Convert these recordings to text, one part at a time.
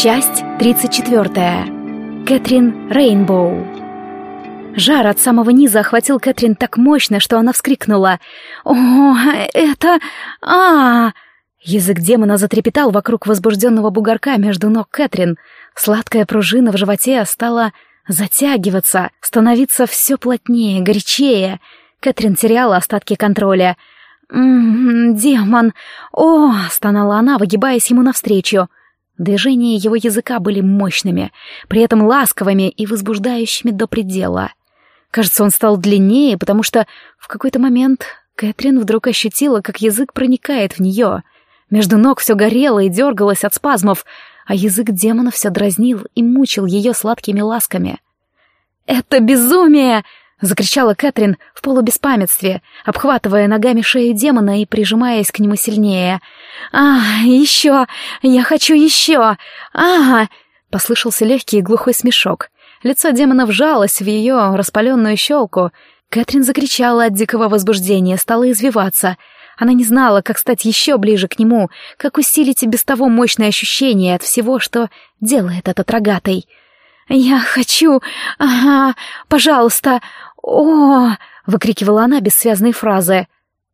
Часть 34. Кэтрин Рейнбоу. Жар от самого низа охватил Кэтрин так мощно, что она вскрикнула. «О, это... а, Язык демона затрепетал вокруг возбужденного бугорка между ног Кэтрин. Сладкая пружина в животе стала затягиваться, становиться все плотнее, горячее. Кэтрин теряла остатки контроля. «М -м, «Демон! О!» — стонала она, выгибаясь ему навстречу. Движения его языка были мощными, при этом ласковыми и возбуждающими до предела. Кажется, он стал длиннее, потому что в какой-то момент Кэтрин вдруг ощутила, как язык проникает в нее. Между ног все горело и дергалось от спазмов, а язык демона все дразнил и мучил ее сладкими ласками. «Это безумие!» — закричала Кэтрин в полубеспамятстве, обхватывая ногами шею демона и прижимаясь к нему сильнее. «А, еще! Я хочу еще! Ага!» — послышался легкий и глухой смешок. Лицо демона вжалось в ее распаленную щелку. Кэтрин закричала от дикого возбуждения, стала извиваться. Она не знала, как стать еще ближе к нему, как усилить и без того мощное ощущение от всего, что делает этот рогатый. «Я хочу... Ага, пожалуйста! «О!» — выкрикивала она бессвязные фразы.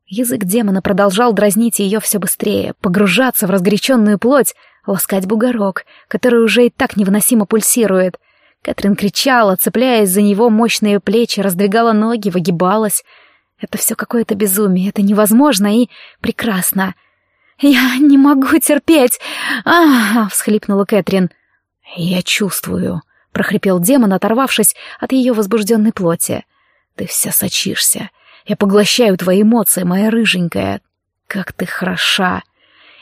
Язык демона продолжал дразнить ее все быстрее, погружаться в разгоряченную плоть, ласкать бугорок, который уже и так невыносимо пульсирует. Кэтрин кричала, цепляясь за него мощные плечи, раздвигала ноги, выгибалась. Это все какое-то безумие, это невозможно и прекрасно. «Я не могу терпеть!» а, всхлипнула Кэтрин. «Я чувствую», — прохрипел демон, оторвавшись от ее возбужденной плоти. Ты вся сочишься. Я поглощаю твои эмоции, моя рыженькая. Как ты хороша.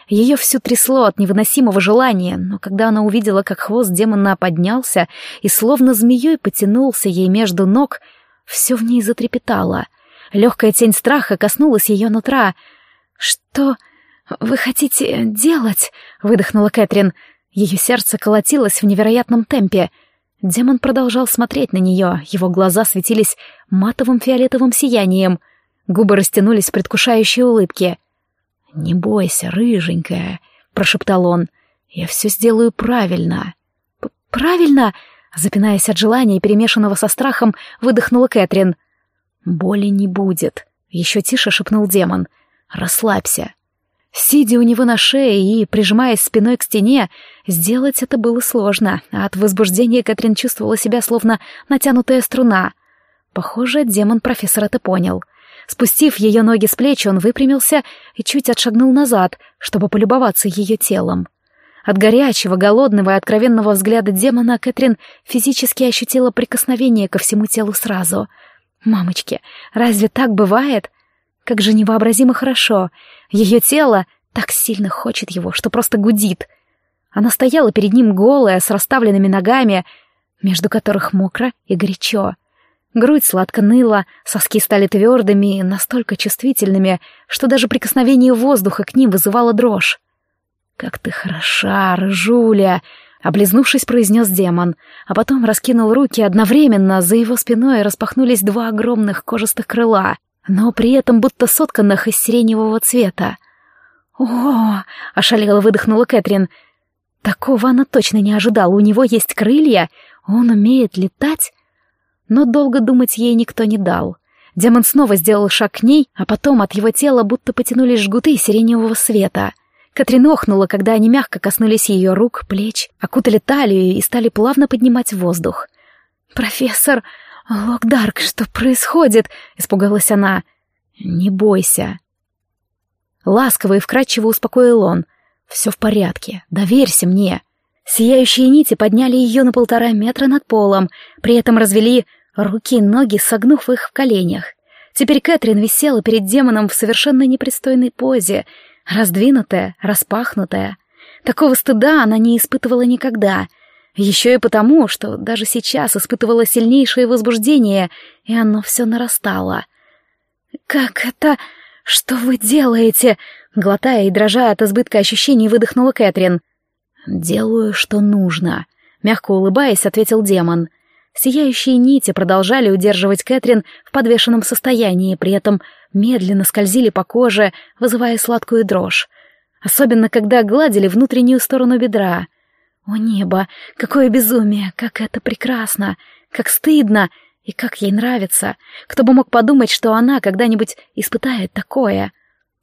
Ее всю трясло от невыносимого желания, но когда она увидела, как хвост демона поднялся и словно змеей потянулся ей между ног, все в ней затрепетало. Легкая тень страха коснулась ее нутра. «Что вы хотите делать?» — выдохнула Кэтрин. Ее сердце колотилось в невероятном темпе — Демон продолжал смотреть на нее, его глаза светились матовым фиолетовым сиянием, губы растянулись в предвкушающей улыбке. «Не бойся, рыженькая», — прошептал он, — «я все сделаю правильно». П «Правильно?» — запинаясь от желания, перемешанного со страхом, выдохнула Кэтрин. «Боли не будет», — еще тише шепнул демон. «Расслабься, Сидя у него на шее и прижимаясь спиной к стене, сделать это было сложно, а от возбуждения Катрин чувствовала себя словно натянутая струна. Похоже, демон профессор это понял. Спустив ее ноги с плеч, он выпрямился и чуть отшагнул назад, чтобы полюбоваться ее телом. От горячего, голодного и откровенного взгляда демона Кэтрин физически ощутила прикосновение ко всему телу сразу. «Мамочки, разве так бывает?» Как же невообразимо хорошо. Ее тело так сильно хочет его, что просто гудит. Она стояла перед ним голая, с расставленными ногами, между которых мокро и горячо. Грудь сладко ныла, соски стали твердыми и настолько чувствительными, что даже прикосновение воздуха к ним вызывало дрожь. «Как ты хороша, рыжуля!» — облизнувшись, произнес демон, а потом раскинул руки одновременно, за его спиной распахнулись два огромных кожистых крыла — но при этом будто сотканных из сиреневого цвета. «О!» — ошалела выдохнула Кэтрин. «Такого она точно не ожидала. У него есть крылья, он умеет летать?» Но долго думать ей никто не дал. Демон снова сделал шаг к ней, а потом от его тела будто потянулись жгуты сиреневого света. Катрин охнула, когда они мягко коснулись ее рук, плеч, окутали талию и стали плавно поднимать воздух. «Профессор!» «Локдарк, что происходит?» — испугалась она. «Не бойся». Ласково и вкрадчиво успокоил он. «Все в порядке, доверься мне». Сияющие нити подняли ее на полтора метра над полом, при этом развели руки и ноги, согнув их в коленях. Теперь Кэтрин висела перед демоном в совершенно непристойной позе, раздвинутая, распахнутая. Такого стыда она не испытывала никогда — еще и потому, что даже сейчас испытывала сильнейшее возбуждение, и оно все нарастало. «Как это... Что вы делаете?» Глотая и дрожа от избытка ощущений, выдохнула Кэтрин. «Делаю, что нужно», — мягко улыбаясь, ответил демон. Сияющие нити продолжали удерживать Кэтрин в подвешенном состоянии, при этом медленно скользили по коже, вызывая сладкую дрожь. Особенно, когда гладили внутреннюю сторону бедра — О небо, какое безумие, как это прекрасно, как стыдно и как ей нравится. Кто бы мог подумать, что она когда-нибудь испытает такое.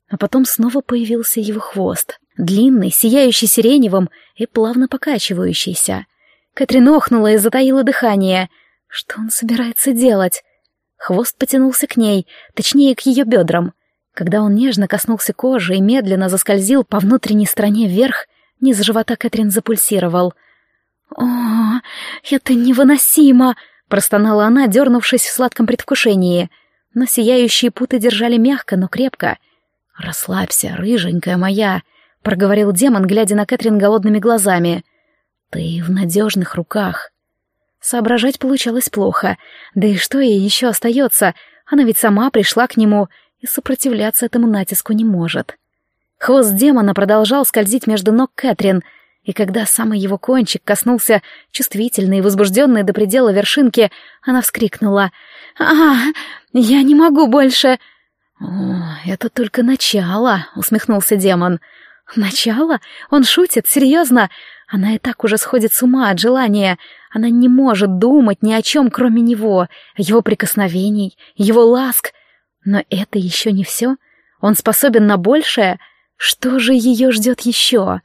А потом снова появился его хвост, длинный, сияющий сиреневым и плавно покачивающийся. Кэтрин охнула и затаила дыхание. Что он собирается делать? Хвост потянулся к ней, точнее, к ее бедрам. Когда он нежно коснулся кожи и медленно заскользил по внутренней стороне вверх, низ живота Кэтрин запульсировал. «О, это невыносимо!» — простонала она, дернувшись в сладком предвкушении. Но сияющие путы держали мягко, но крепко. «Расслабься, рыженькая моя!» — проговорил демон, глядя на Кэтрин голодными глазами. «Ты в надежных руках». Соображать получалось плохо. Да и что ей еще остается? Она ведь сама пришла к нему и сопротивляться этому натиску не может. Хвост демона продолжал скользить между ног Кэтрин, и когда самый его кончик коснулся чувствительной и возбужденной до предела вершинки, она вскрикнула. «А, я не могу больше!» «О, это только начало», — усмехнулся демон. «Начало? Он шутит? Серьезно? Она и так уже сходит с ума от желания. Она не может думать ни о чем, кроме него, его прикосновений, его ласк. Но это еще не все. Он способен на большее. Что же ее ждет еще?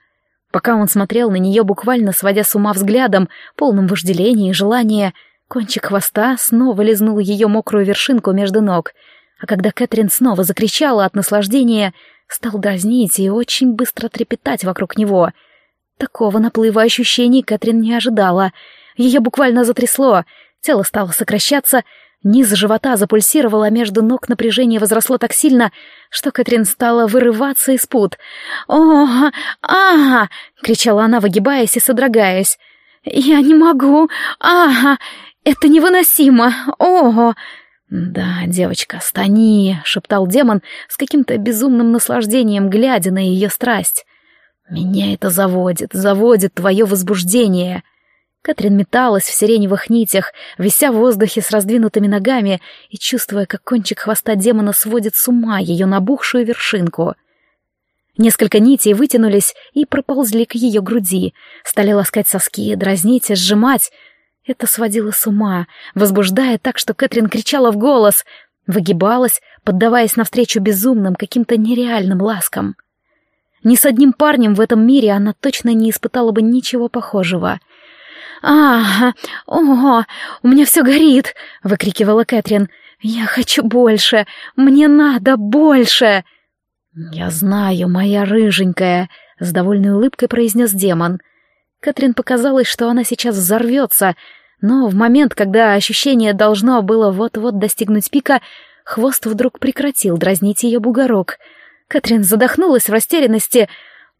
Пока он смотрел на нее, буквально сводя с ума взглядом, полным вожделения и желания, кончик хвоста снова лизнул ее мокрую вершинку между ног. А когда Кэтрин снова закричала от наслаждения, стал дразнить и очень быстро трепетать вокруг него. Такого наплыва ощущений Кэтрин не ожидала — ее буквально затрясло, тело стало сокращаться, низ живота запульсировало, а между ног напряжение возросло так сильно, что Кэтрин стала вырываться из пут. «О, а, а кричала она, выгибаясь и содрогаясь. «Я не могу! а Это невыносимо! Ого!» «Да, девочка, стани!» — шептал демон с каким-то безумным наслаждением, глядя на ее страсть. «Меня это заводит, заводит твое возбуждение!» Кэтрин металась в сиреневых нитях, вися в воздухе с раздвинутыми ногами и чувствуя, как кончик хвоста демона сводит с ума ее набухшую вершинку. Несколько нитей вытянулись и проползли к ее груди, стали ласкать соски, дразнить и сжимать. Это сводило с ума, возбуждая так, что Кэтрин кричала в голос, выгибалась, поддаваясь навстречу безумным, каким-то нереальным ласкам. Ни с одним парнем в этом мире она точно не испытала бы ничего похожего — «А, ого, у меня все горит!» — выкрикивала Кэтрин. «Я хочу больше! Мне надо больше!» «Я знаю, моя рыженькая!» — с довольной улыбкой произнес демон. Кэтрин показалось, что она сейчас взорвется, но в момент, когда ощущение должно было вот-вот достигнуть пика, хвост вдруг прекратил дразнить ее бугорок. Кэтрин задохнулась в растерянности,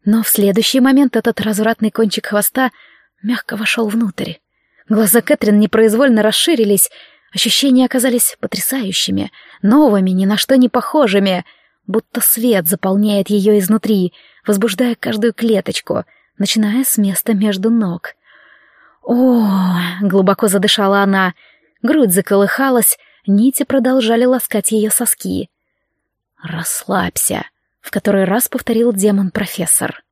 но в следующий момент этот развратный кончик хвоста — мягко вошел внутрь. Глаза Кэтрин непроизвольно расширились, ощущения оказались потрясающими, новыми, ни на что не похожими, будто свет заполняет ее изнутри, возбуждая каждую клеточку, начиная с места между ног. «О!» — глубоко задышала она, грудь заколыхалась, нити продолжали ласкать ее соски. «Расслабься», — в который раз повторил демон-профессор.